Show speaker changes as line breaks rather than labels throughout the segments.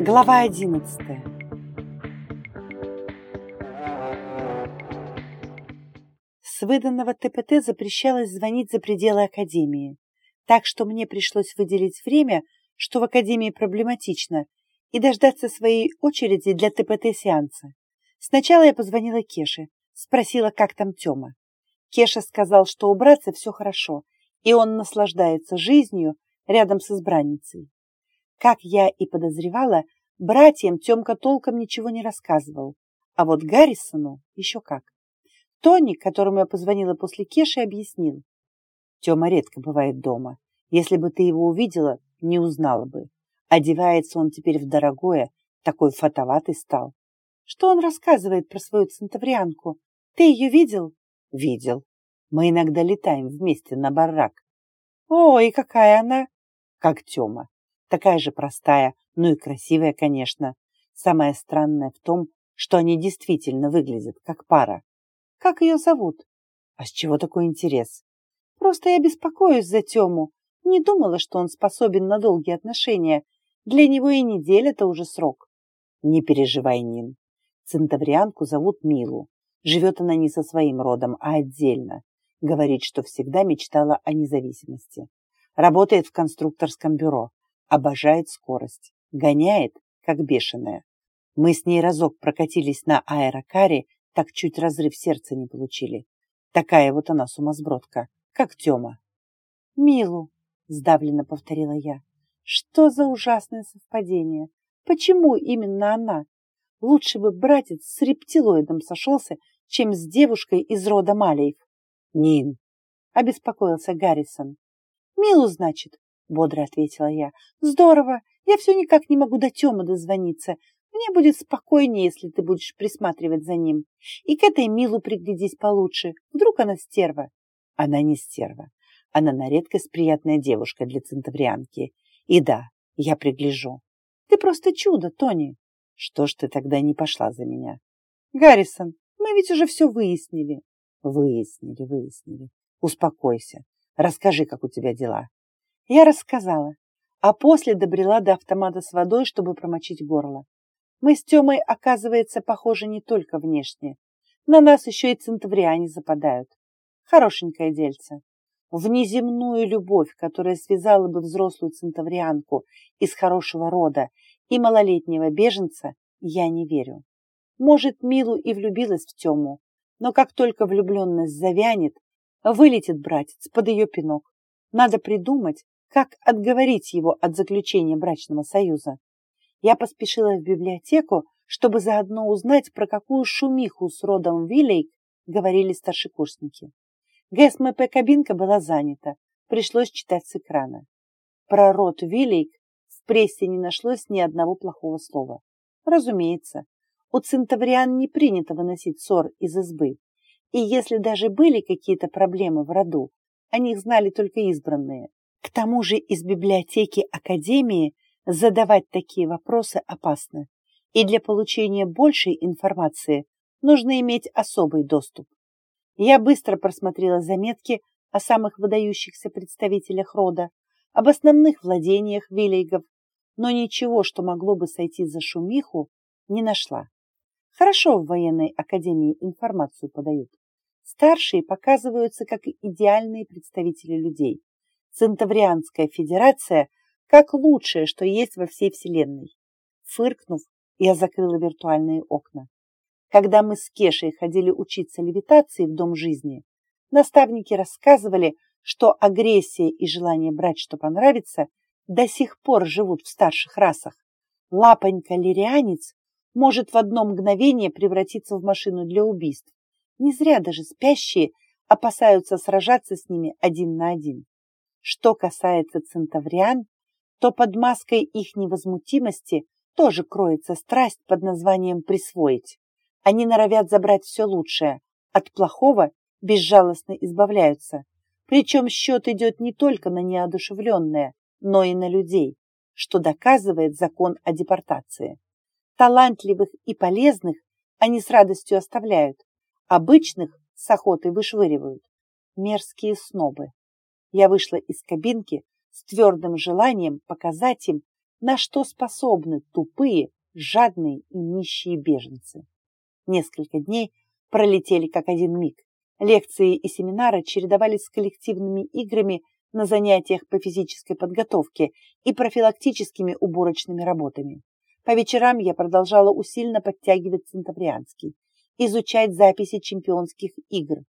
Глава одиннадцатая С выданного ТПТ запрещалось звонить за пределы Академии, так что мне пришлось выделить время, что в Академии проблематично, и дождаться своей очереди для ТПТ-сеанса. Сначала я позвонила Кеше, спросила, как там Тёма. Кеша сказал, что у братца все хорошо, и он наслаждается жизнью рядом с избранницей. Как я и подозревала, братьям Тёмка толком ничего не рассказывал, а вот Гаррисону еще как. Тони, которому я позвонила после Кеши, объяснил. Тёма редко бывает дома. Если бы ты его увидела, не узнала бы. Одевается он теперь в дорогое, такой фотоватый стал. Что он рассказывает про свою центаврианку? Ты ее видел? Видел. Мы иногда летаем вместе на барак. И какая она? Как Тёма. Такая же простая, ну и красивая, конечно. Самое странное в том, что они действительно выглядят как пара. Как ее зовут? А с чего такой интерес? Просто я беспокоюсь за Тему. Не думала, что он способен на долгие отношения. Для него и неделя – это уже срок. Не переживай, Нин. Центаврианку зовут Милу. Живет она не со своим родом, а отдельно. Говорит, что всегда мечтала о независимости. Работает в конструкторском бюро. Обожает скорость. Гоняет, как бешеная. Мы с ней разок прокатились на аэрокаре так чуть разрыв сердца не получили. Такая вот она сумасбродка, как Тёма. «Милу», — сдавленно повторила я, — «что за ужасное совпадение? Почему именно она? Лучше бы братец с рептилоидом сошелся, чем с девушкой из рода Малеев». «Нин», — обеспокоился Гаррисон. «Милу, значит», — бодро ответила я. «Здорово, я все никак не могу до Тёмы дозвониться. Мне будет спокойнее, если ты будешь присматривать за ним. И к этой Милу приглядись получше. Вдруг она стерва. Она не стерва. Она на редкость приятная девушка для центаврианки. И да, я пригляжу. Ты просто чудо, Тони. Что ж ты тогда не пошла за меня? Гаррисон, мы ведь уже все выяснили. Выяснили, выяснили. Успокойся. Расскажи, как у тебя дела. Я рассказала, а после добрела до автомата с водой, чтобы промочить горло. Мы с Тёмой, оказывается, похожи не только внешне. На нас еще и центавриане западают. Хорошенькое дельце. В неземную любовь, которая связала бы взрослую центаврианку из хорошего рода и малолетнего беженца, я не верю. Может, Милу и влюбилась в Тему, но как только влюбленность завянет, вылетит братец под ее пинок. Надо придумать, как отговорить его от заключения брачного союза. Я поспешила в библиотеку, чтобы заодно узнать, про какую шумиху с родом Виллейк говорили старшекурсники. ГСМП-кабинка была занята, пришлось читать с экрана. Про род Виллейк в прессе не нашлось ни одного плохого слова. Разумеется, у центавриан не принято выносить ссор из избы, и если даже были какие-то проблемы в роду, о них знали только избранные. К тому же из библиотеки Академии Задавать такие вопросы опасно, и для получения большей информации нужно иметь особый доступ. Я быстро просмотрела заметки о самых выдающихся представителях рода, об основных владениях Вилейгов, но ничего, что могло бы сойти за шумиху, не нашла. Хорошо в военной академии информацию подают. Старшие показываются как идеальные представители людей. Центаврианская федерация как лучшее, что есть во всей Вселенной. Фыркнув, я закрыла виртуальные окна. Когда мы с Кешей ходили учиться левитации в Дом жизни, наставники рассказывали, что агрессия и желание брать, что понравится, до сих пор живут в старших расах. Лапонька-лирианец может в одно мгновение превратиться в машину для убийств. Не зря даже спящие опасаются сражаться с ними один на один. Что касается центавриан, то под маской их невозмутимости тоже кроется страсть под названием «присвоить». Они норовят забрать все лучшее, от плохого безжалостно избавляются. Причем счет идет не только на неодушевленное, но и на людей, что доказывает закон о депортации. Талантливых и полезных они с радостью оставляют, обычных с охотой вышвыривают. Мерзкие снобы. Я вышла из кабинки с твердым желанием показать им, на что способны тупые, жадные и нищие беженцы. Несколько дней пролетели как один миг. Лекции и семинары чередовались с коллективными играми на занятиях по физической подготовке и профилактическими уборочными работами. По вечерам я продолжала усиленно подтягивать центаврианский, изучать записи чемпионских игр.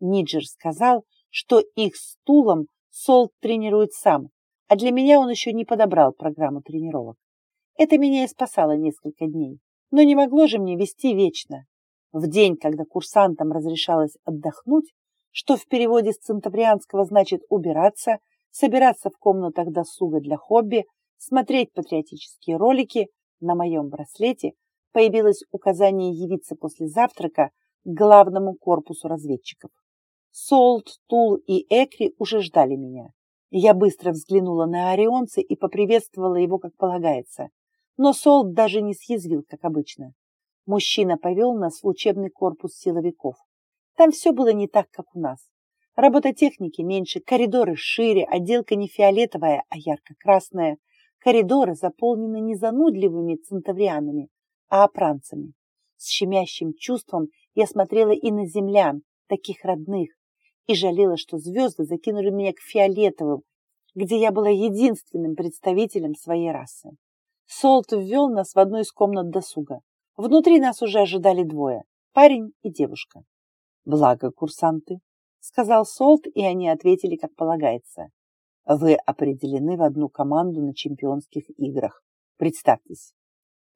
Ниджер сказал, что их стулом Солт тренирует сам, а для меня он еще не подобрал программу тренировок. Это меня и спасало несколько дней, но не могло же мне вести вечно. В день, когда курсантам разрешалось отдохнуть, что в переводе с центаврианского значит убираться, собираться в комнатах досуга для хобби, смотреть патриотические ролики, на моем браслете появилось указание явиться после завтрака к главному корпусу разведчиков. Солт, Тул и Экри уже ждали меня. Я быстро взглянула на Орионца и поприветствовала его, как полагается. Но Солт даже не съязвил, как обычно. Мужчина повел нас в учебный корпус силовиков. Там все было не так, как у нас. Робототехники меньше, коридоры шире, отделка не фиолетовая, а ярко-красная. Коридоры заполнены не занудливыми центаврианами, а опранцами. С щемящим чувством я смотрела и на землян, таких родных, и жалела, что звезды закинули меня к фиолетовым, где я была единственным представителем своей расы. Солт ввел нас в одну из комнат досуга. Внутри нас уже ожидали двое – парень и девушка. «Благо, курсанты», – сказал Солт, и они ответили, как полагается. «Вы определены в одну команду на чемпионских играх. Представьтесь».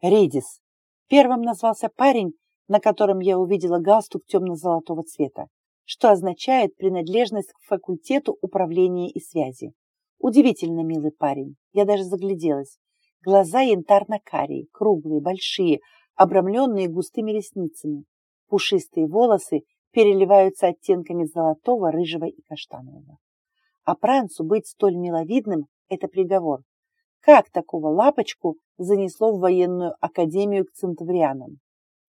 «Редис». Первым назвался парень, на котором я увидела галстук темно-золотого цвета, что означает принадлежность к факультету управления и связи. Удивительно милый парень, я даже загляделась. Глаза янтарно-карие, круглые, большие, обрамленные густыми ресницами. Пушистые волосы переливаются оттенками золотого, рыжего и каштанового. А Пранцу быть столь миловидным – это приговор. Как такого лапочку занесло в военную академию к центаврианам?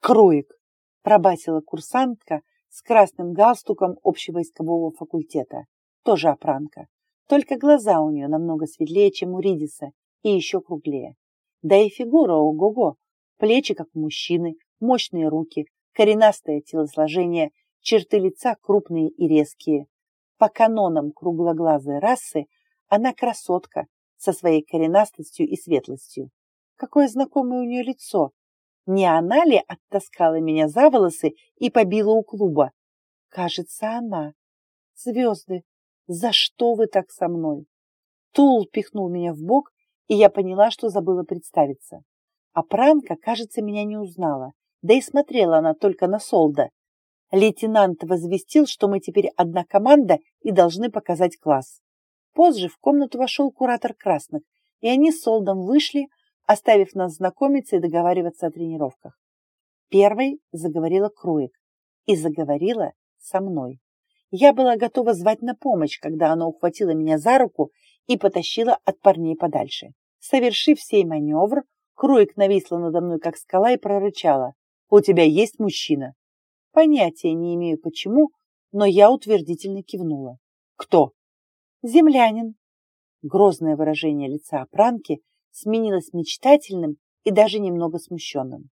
«Кроик!» – пробасила курсантка с красным галстуком общевойскового факультета. Тоже опранка. Только глаза у нее намного светлее, чем у Ридиса, и еще круглее. Да и фигура ого-го, Плечи, как у мужчины, мощные руки, коренастое телосложение, черты лица крупные и резкие. По канонам круглоглазой расы она красотка со своей коренастостью и светлостью. Какое знакомое у нее лицо! Не она ли оттаскала меня за волосы и побила у клуба? Кажется, она. Звезды, за что вы так со мной? Тул пихнул меня в бок, и я поняла, что забыла представиться. А Пранка, кажется, меня не узнала, да и смотрела она только на Солда. Лейтенант возвестил, что мы теперь одна команда и должны показать класс. Позже в комнату вошел куратор красных, и они с Солдом вышли, оставив нас знакомиться и договариваться о тренировках. Первой заговорила Круик и заговорила со мной. Я была готова звать на помощь, когда она ухватила меня за руку и потащила от парней подальше. Совершив сей маневр, Кроик нависла надо мной, как скала, и прорычала. «У тебя есть мужчина?» Понятия не имею почему, но я утвердительно кивнула. «Кто?» «Землянин». Грозное выражение лица Пранки сменилось мечтательным и даже немного смущенным.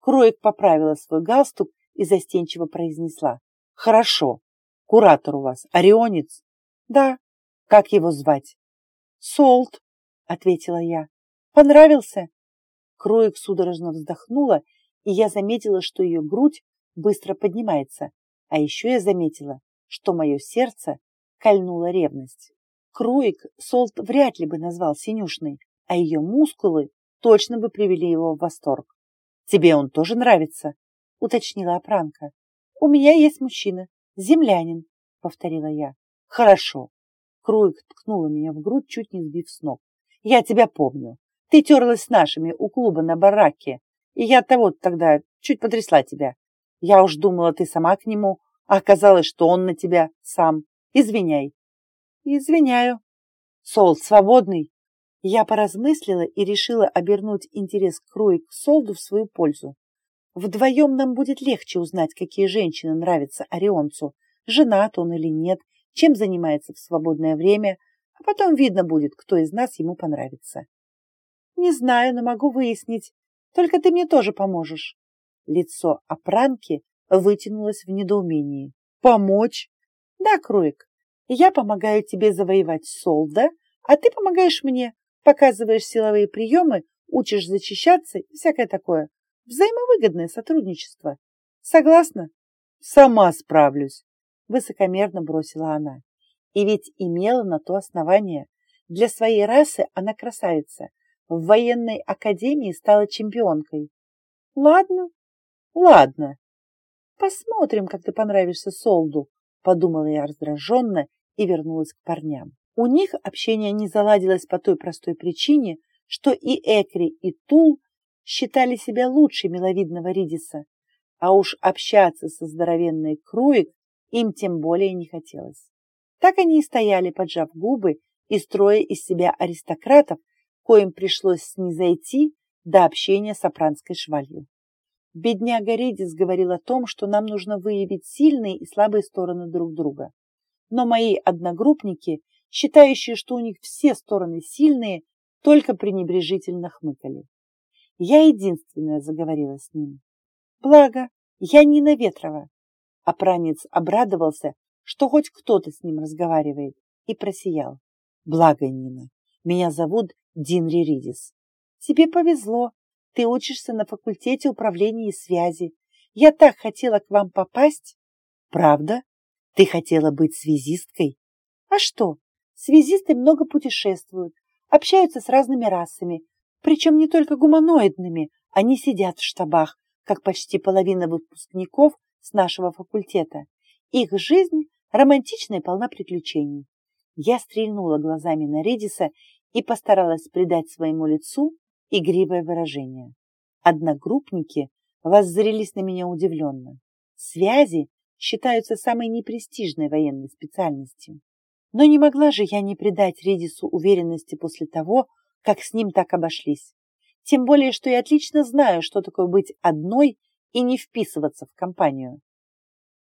Кроик поправила свой галстук и застенчиво произнесла. «Хорошо. Куратор у вас орионец?» «Да». «Как его звать?» «Солт», — ответила я. «Понравился?» Кроик судорожно вздохнула, и я заметила, что ее грудь быстро поднимается. А еще я заметила, что мое сердце кольнула ревность. Кроик Солт вряд ли бы назвал синюшной, а ее мускулы точно бы привели его в восторг. «Тебе он тоже нравится?» — уточнила Апранка. «У меня есть мужчина, землянин», — повторила я. «Хорошо». Кроик ткнула меня в грудь, чуть не сбив с ног. «Я тебя помню. Ты терлась с нашими у клуба на бараке, и я того тогда чуть потрясла тебя. Я уж думала, ты сама к нему, а оказалось, что он на тебя сам. Извиняй. Извиняю. Солд свободный. Я поразмыслила и решила обернуть интерес Круи к Солду в свою пользу. Вдвоем нам будет легче узнать, какие женщины нравятся Орионцу, женат он или нет, чем занимается в свободное время, а потом видно будет, кто из нас ему понравится. Не знаю, но могу выяснить. Только ты мне тоже поможешь. Лицо Апранки вытянулось в недоумении. Помочь? Да, Круик. Я помогаю тебе завоевать Солда, а ты помогаешь мне, показываешь силовые приемы, учишь защищаться и всякое такое. Взаимовыгодное сотрудничество. Согласна? Сама справлюсь, высокомерно бросила она. И ведь имела на то основание. Для своей расы она красавица. В военной академии стала чемпионкой. Ладно, ладно. Посмотрим, как ты понравишься Солду, подумала я раздраженно и вернулась к парням. У них общение не заладилось по той простой причине, что и Экри, и Тул считали себя лучше миловидного Ридиса, а уж общаться со здоровенной Круик им тем более не хотелось. Так они и стояли, поджав губы и строя из себя аристократов, коим пришлось снизойти до общения с опранской швалью. Бедняга Редис говорил о том, что нам нужно выявить сильные и слабые стороны друг друга. Но мои одногруппники, считающие, что у них все стороны сильные, только пренебрежительно хмыкали. Я единственная заговорила с ним. Благо, я Нина Ветрова. Опранец обрадовался, что хоть кто-то с ним разговаривает, и просиял. Благо, Нина, меня зовут Дин Риридис. Тебе повезло. Ты учишься на факультете управления и связи. Я так хотела к вам попасть. Правда? Ты хотела быть связисткой? А что? Связисты много путешествуют, общаются с разными расами, причем не только гуманоидными. Они сидят в штабах, как почти половина выпускников с нашего факультета. Их жизнь романтичная и полна приключений. Я стрельнула глазами на Редиса и постаралась придать своему лицу игривое выражение. Одногруппники воззрелись на меня удивленно. Связи считаются самой непрестижной военной специальностью. Но не могла же я не придать Редису уверенности после того, как с ним так обошлись. Тем более, что я отлично знаю, что такое быть одной и не вписываться в компанию.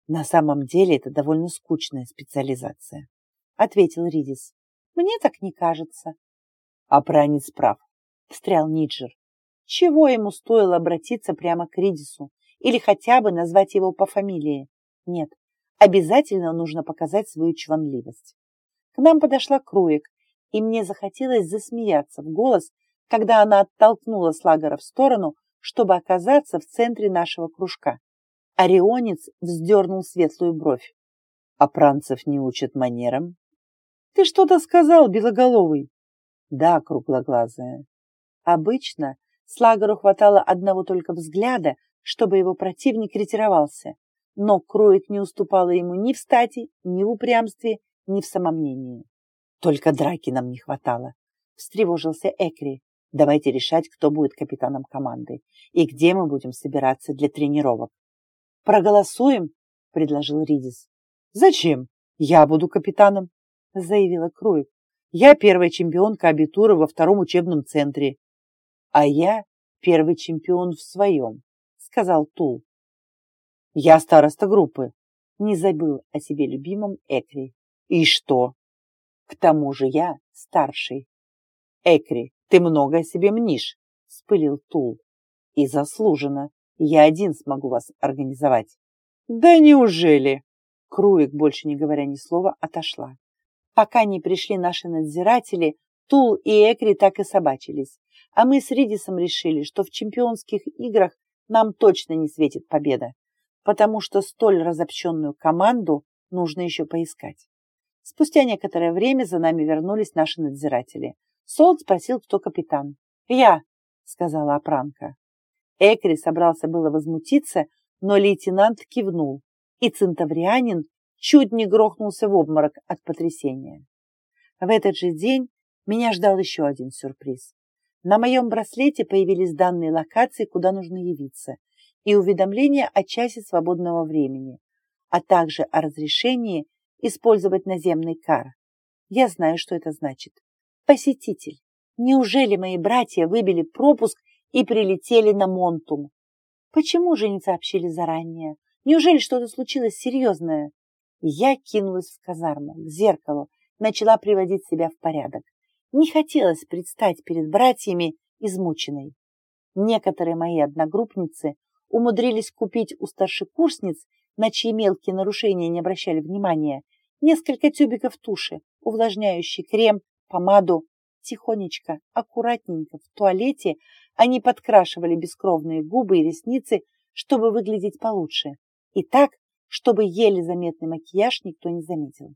На самом деле это довольно скучная специализация, ответил Ридис. Мне так не кажется. А пранец прав, встрял Ниджер. Чего ему стоило обратиться прямо к Ридису или хотя бы назвать его по фамилии? Нет, обязательно нужно показать свою чванливость. К нам подошла Круик, и мне захотелось засмеяться в голос, когда она оттолкнула Слагера в сторону, чтобы оказаться в центре нашего кружка. Орионец вздернул светлую бровь. А пранцев не учат манерам? Ты что-то сказал, белоголовый? Да, круглоглазая. Обычно Слагеру хватало одного только взгляда, чтобы его противник ретировался, но Кроик не уступала ему ни в стати, ни в упрямстве, ни в самомнении. Только драки нам не хватало, встревожился Экри. Давайте решать, кто будет капитаном команды и где мы будем собираться для тренировок. Проголосуем, предложил Ридис. Зачем? Я буду капитаном, заявила Круик. Я первая чемпионка абитура во втором учебном центре. А я первый чемпион в своем, сказал Тул. Я староста группы. Не забыл о себе любимом Экри. И что? К тому же я старший. Экри, ты много о себе мнишь, спылил Тул. И заслуженно. Я один смогу вас организовать. Да неужели? Круик, больше не говоря ни слова, отошла. Пока не пришли наши надзиратели, Тул и Экри так и собачились. А мы с Ридисом решили, что в чемпионских играх нам точно не светит победа, потому что столь разобщенную команду нужно еще поискать. Спустя некоторое время за нами вернулись наши надзиратели. Солд спросил, кто капитан. «Я», — сказала Апранка. Экри собрался было возмутиться, но лейтенант кивнул, и центаврианин чуть не грохнулся в обморок от потрясения. В этот же день меня ждал еще один сюрприз. На моем браслете появились данные локации, куда нужно явиться, и уведомления о часе свободного времени, а также о разрешении использовать наземный кар. Я знаю, что это значит. Посетитель. Неужели мои братья выбили пропуск и прилетели на Монтум? Почему же не сообщили заранее? Неужели что-то случилось серьезное? Я кинулась в казарму, к зеркалу, начала приводить себя в порядок. Не хотелось предстать перед братьями измученной. Некоторые мои одногруппницы умудрились купить у старшекурсниц, на чьи мелкие нарушения не обращали внимания, несколько тюбиков туши, увлажняющий крем, помаду. Тихонечко, аккуратненько в туалете они подкрашивали бескровные губы и ресницы, чтобы выглядеть получше. И так, чтобы еле заметный макияж никто не заметил.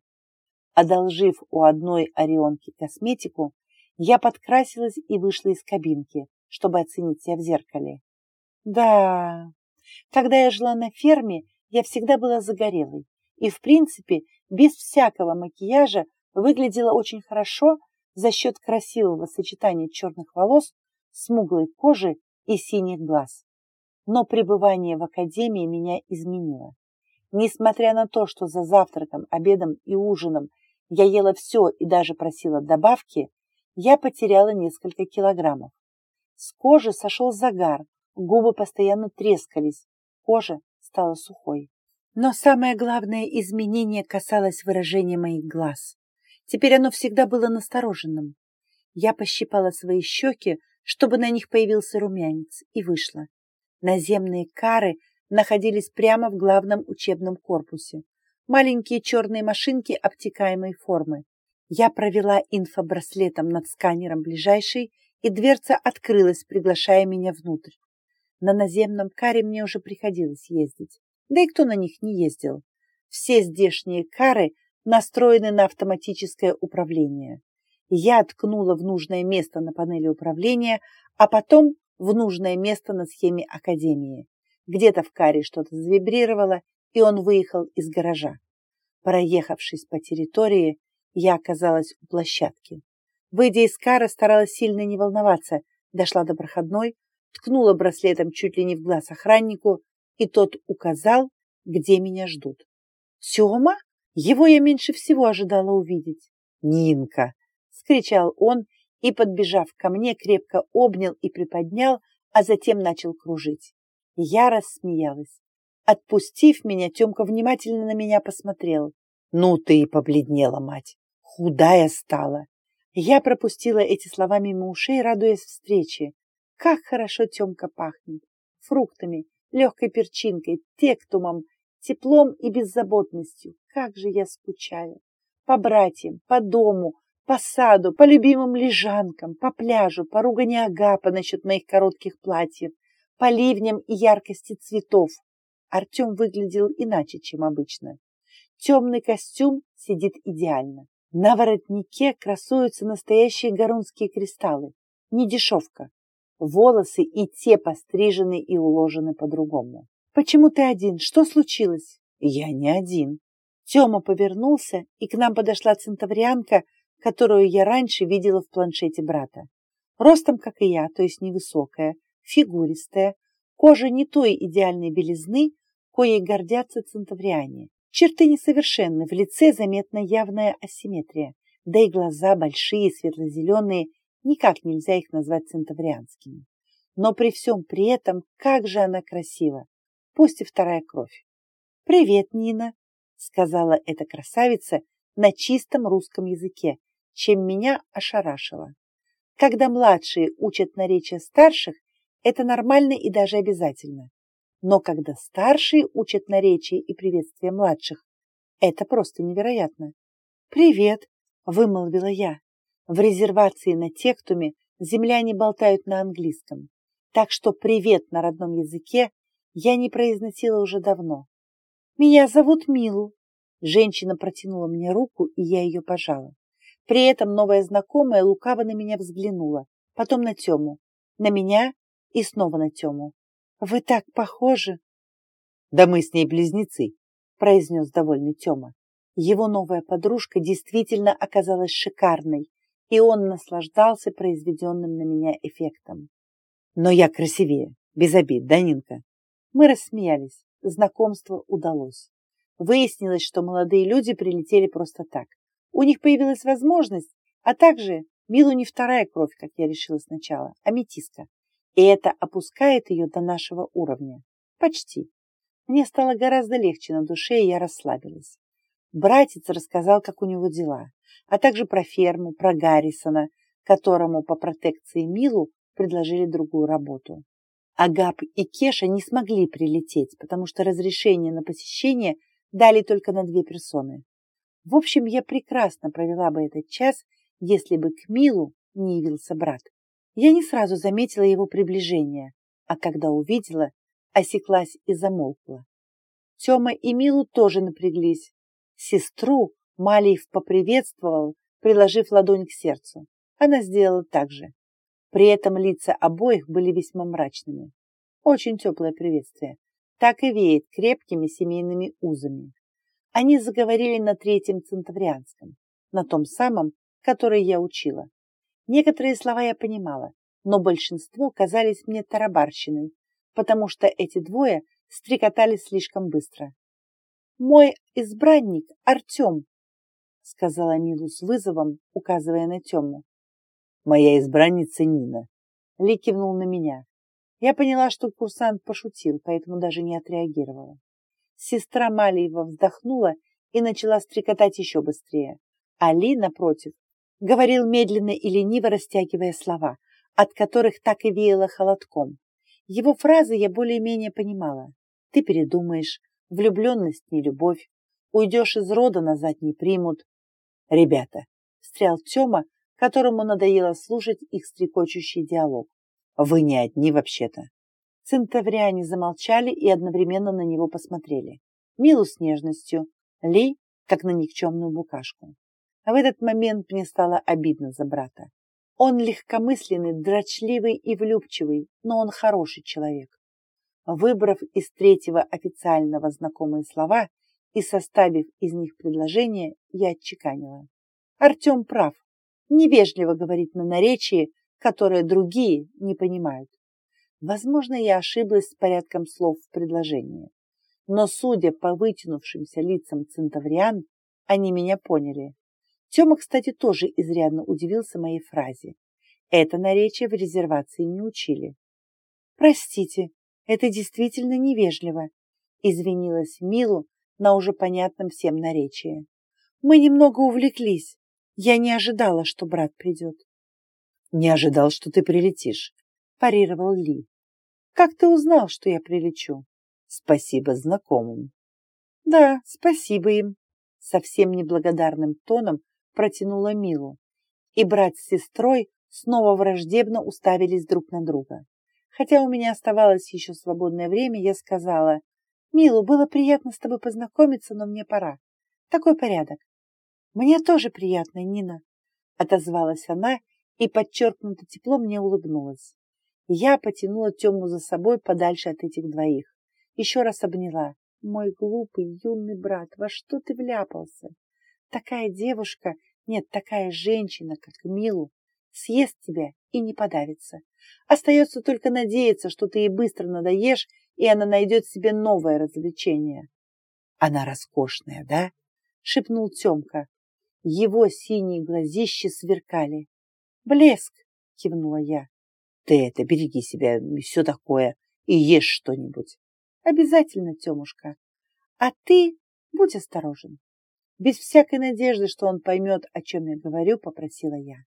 Одолжив у одной орионки косметику, я подкрасилась и вышла из кабинки, чтобы оценить себя в зеркале. Да, когда я жила на ферме, я всегда была загорелой и, в принципе, без всякого макияжа выглядела очень хорошо за счет красивого сочетания черных волос, смуглой кожи и синих глаз. Но пребывание в академии меня изменило. Несмотря на то, что за завтраком, обедом и ужином я ела все и даже просила добавки, я потеряла несколько килограммов. С кожи сошел загар, губы постоянно трескались, кожа стала сухой. Но самое главное изменение касалось выражения моих глаз. Теперь оно всегда было настороженным. Я пощипала свои щеки, чтобы на них появился румянец, и вышла. Наземные кары находились прямо в главном учебном корпусе. Маленькие черные машинки обтекаемой формы. Я провела инфобраслетом над сканером ближайшей, и дверца открылась, приглашая меня внутрь. На наземном каре мне уже приходилось ездить. Да и кто на них не ездил? Все здешние кары настроены на автоматическое управление. Я ткнула в нужное место на панели управления, а потом в нужное место на схеме Академии. Где-то в каре что-то завибрировало, и он выехал из гаража. Проехавшись по территории, я оказалась у площадки. Выйдя из кара, старалась сильно не волноваться, дошла до проходной, ткнула браслетом чуть ли не в глаз охраннику, и тот указал, где меня ждут. «Тема?» Его я меньше всего ожидала увидеть. «Нинка!» — скричал он и, подбежав ко мне, крепко обнял и приподнял, а затем начал кружить. Я рассмеялась. Отпустив меня, Темка внимательно на меня посмотрел. «Ну ты и побледнела, мать! Худая стала!» Я пропустила эти слова мимо ушей, радуясь встрече. Как хорошо Темка пахнет! Фруктами, легкой перчинкой, тектумом, теплом и беззаботностью. Как же я скучаю! По братьям, по дому, по саду, по любимым лежанкам, по пляжу, по ругани Агапа насчет моих коротких платьев, по ливням и яркости цветов. Артем выглядел иначе, чем обычно. Темный костюм сидит идеально. На воротнике красуются настоящие гарунские кристаллы. Не дешевка. Волосы и те пострижены и уложены по-другому. «Почему ты один? Что случилось?» «Я не один». Тёма повернулся, и к нам подошла центаврианка, которую я раньше видела в планшете брата. Ростом, как и я, то есть невысокая, фигуристая, кожа не той идеальной белизны, коей гордятся центавриане. Черты несовершенны, в лице заметна явная асимметрия, да и глаза большие, светло-зеленые, никак нельзя их назвать центаврианскими. Но при всем при этом, как же она красива! пусть и вторая кровь. «Привет, Нина», — сказала эта красавица на чистом русском языке, чем меня ошарашило. Когда младшие учат наречия старших, это нормально и даже обязательно. Но когда старшие учат наречия и приветствия младших, это просто невероятно. «Привет», — вымолвила я. В резервации на Тектуме земляне болтают на английском, так что «привет» на родном языке я не произносила уже давно. «Меня зовут Милу». Женщина протянула мне руку, и я ее пожала. При этом новая знакомая лукаво на меня взглянула, потом на Тему, на меня и снова на Тему. «Вы так похожи!» «Да мы с ней близнецы», — произнес довольный Тема. Его новая подружка действительно оказалась шикарной, и он наслаждался произведенным на меня эффектом. «Но я красивее, без обид, да, Нинка?» Мы рассмеялись. Знакомство удалось. Выяснилось, что молодые люди прилетели просто так. У них появилась возможность, а также Милу не вторая кровь, как я решила сначала, а метиска. И это опускает ее до нашего уровня. Почти. Мне стало гораздо легче на душе, и я расслабилась. Братец рассказал, как у него дела, а также про ферму, про Гаррисона, которому по протекции Милу предложили другую работу. Агап и Кеша не смогли прилететь, потому что разрешение на посещение дали только на две персоны. В общем, я прекрасно провела бы этот час, если бы к Милу не явился брат. Я не сразу заметила его приближение, а когда увидела, осеклась и замолкла. Тёма и Милу тоже напряглись. Сестру Малиев поприветствовал, приложив ладонь к сердцу. Она сделала так же. При этом лица обоих были весьма мрачными. Очень теплое приветствие. Так и веет крепкими семейными узами. Они заговорили на третьем центаврианском, на том самом, который я учила. Некоторые слова я понимала, но большинство казались мне тарабарщиной, потому что эти двое стрекотали слишком быстро. «Мой избранник Артем», — сказала Милу с вызовом, указывая на Тему. «Моя избранница Нина», — Ли кивнул на меня. Я поняла, что курсант пошутил, поэтому даже не отреагировала. Сестра Малиева вздохнула и начала стрекотать еще быстрее. А Ли, напротив, говорил медленно и лениво растягивая слова, от которых так и веяло холодком. Его фразы я более-менее понимала. Ты передумаешь, влюбленность не любовь, уйдешь из рода, назад не примут. Ребята, встрял Тёма, которому надоело слушать их стрекочущий диалог. Вы не одни вообще-то. Центавриане замолчали и одновременно на него посмотрели. Милу с нежностью, Ли, как на никчемную букашку. А в этот момент мне стало обидно за брата. Он легкомысленный, дрочливый и влюбчивый, но он хороший человек. Выбрав из третьего официального знакомые слова и составив из них предложение, я отчеканила. Артем прав. Невежливо говорить на наречии, которое другие не понимают. Возможно, я ошиблась с порядком слов в предложении. Но, судя по вытянувшимся лицам центавриан, они меня поняли. Тёма, кстати, тоже изрядно удивился моей фразе. Это наречие в резервации не учили. «Простите, это действительно невежливо», — извинилась Милу на уже понятном всем наречии. «Мы немного увлеклись. Я не ожидала, что брат придет». «Не ожидал, что ты прилетишь», — парировал Ли. «Как ты узнал, что я прилечу?» «Спасибо знакомым». «Да, спасибо им», — совсем неблагодарным тоном протянула Милу, и брат с сестрой снова враждебно уставились друг на друга. Хотя у меня оставалось еще свободное время, я сказала, «Милу, было приятно с тобой познакомиться, но мне пора. Такой порядок». «Мне тоже приятно, Нина», — отозвалась она и подчеркнуто тепло мне улыбнулась. Я потянула Тему за собой подальше от этих двоих. Еще раз обняла. «Мой глупый юный брат, во что ты вляпался? Такая девушка, нет, такая женщина, как Милу, съест тебя и не подавится. Остается только надеяться, что ты ей быстро надоешь, и она найдет себе новое развлечение. Она роскошная, да? Шепнул Темка. Его синие глазища сверкали. Блеск, кивнула я. Ты это, береги себя все такое, и ешь что-нибудь. Обязательно, Темушка. А ты будь осторожен. Без всякой надежды, что он поймет, о чем я говорю, попросила я.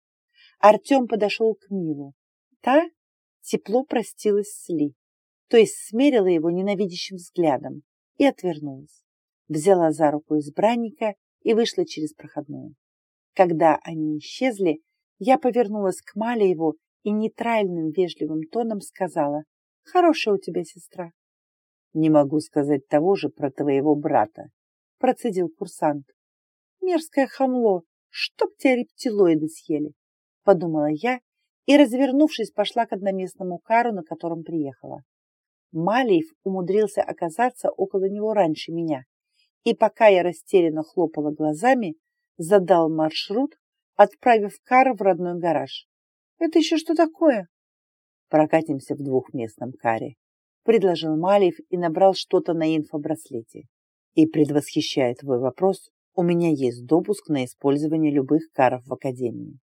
Артем подошел к Милу. Та тепло простилась с Ли, то есть смерила его ненавидящим взглядом и отвернулась. Взяла за руку избранника и вышла через проходную. Когда они исчезли, я повернулась к Малееву и нейтральным вежливым тоном сказала «Хорошая у тебя сестра». «Не могу сказать того же про твоего брата», процедил курсант. Мерзкое хамло, чтоб тебя рептилоиды съели, подумала я и, развернувшись, пошла к одноместному кару, на котором приехала. Малиев умудрился оказаться около него раньше меня, и пока я растерянно хлопала глазами, задал маршрут, отправив кар в родной гараж. Это еще что такое? Прокатимся в двухместном каре, предложил Малиев и набрал что-то на инфобраслете. И, предвосхищая твой вопрос, у меня есть допуск на использование любых каров в Академии.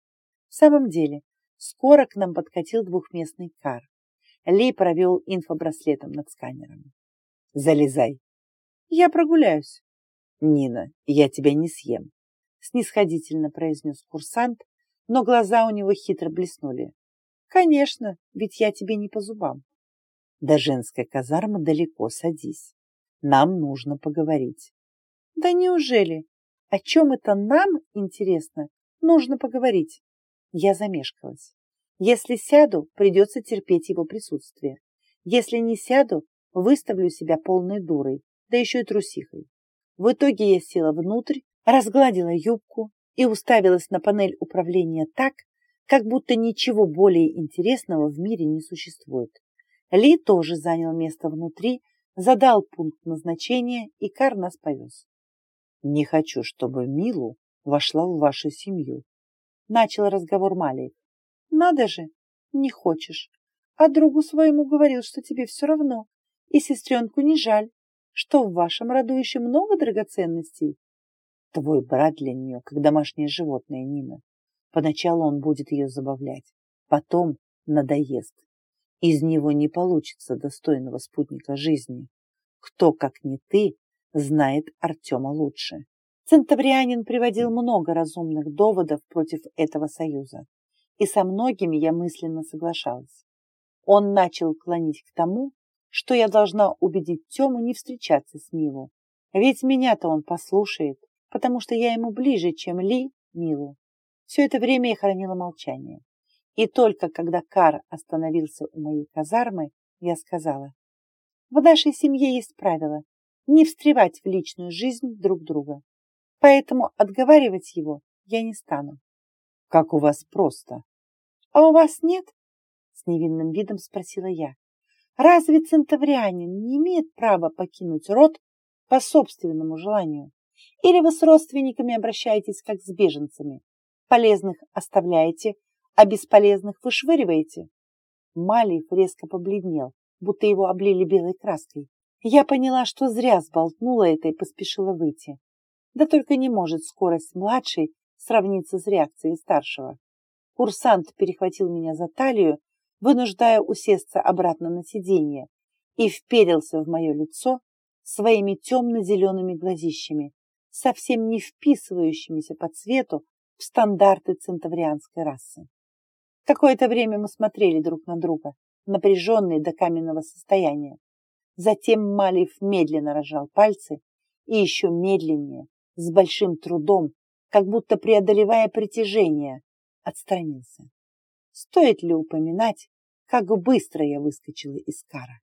В самом деле, скоро к нам подкатил двухместный кар. Ли провел инфобраслетом над сканером. «Залезай!» «Я прогуляюсь». «Нина, я тебя не съем», — снисходительно произнес курсант, но глаза у него хитро блеснули. «Конечно, ведь я тебе не по зубам». «До женской казармы далеко, садись. Нам нужно поговорить». «Да неужели? О чем это нам, интересно, нужно поговорить?» Я замешкалась. Если сяду, придется терпеть его присутствие. Если не сяду, выставлю себя полной дурой, да еще и трусихой. В итоге я села внутрь, разгладила юбку и уставилась на панель управления так, как будто ничего более интересного в мире не существует. Ли тоже занял место внутри, задал пункт назначения, и Кар нас повез. «Не хочу, чтобы Милу вошла в вашу семью», — начал разговор Малиев. «Надо же, не хочешь. А другу своему говорил, что тебе все равно, и сестренку не жаль. Что в вашем роду еще много драгоценностей? Твой брат для нее, как домашнее животное, Нина. Поначалу он будет ее забавлять, потом надоест. Из него не получится достойного спутника жизни. Кто, как не ты, знает Артема лучше. Центаврианин приводил много разумных доводов против этого союза, и со многими я мысленно соглашалась. Он начал клонить к тому, что я должна убедить Тему не встречаться с Милу. Ведь меня-то он послушает, потому что я ему ближе, чем Ли Милу. Все это время я хранила молчание. И только когда Кар остановился у моей казармы, я сказала, в нашей семье есть правило не встревать в личную жизнь друг друга. Поэтому отговаривать его я не стану. Как у вас просто. А у вас нет? С невинным видом спросила я. Разве центаврианин не имеет права покинуть род по собственному желанию? Или вы с родственниками обращаетесь как с беженцами? Полезных оставляете, а бесполезных вышвыриваете? Малиев резко побледнел, будто его облили белой краской. Я поняла, что зря сболтнула это и поспешила выйти. Да только не может скорость младшей сравниться с реакцией старшего. Курсант перехватил меня за талию вынуждая усесться обратно на сиденье, и вперился в мое лицо своими темно-зелеными глазищами, совсем не вписывающимися по цвету в стандарты центаврианской расы. Какое-то время мы смотрели друг на друга, напряженные до каменного состояния. Затем Малиев медленно разжал пальцы и еще медленнее, с большим трудом, как будто преодолевая притяжение, отстранился. Стоит ли упоминать, как быстро я выскочила из кара.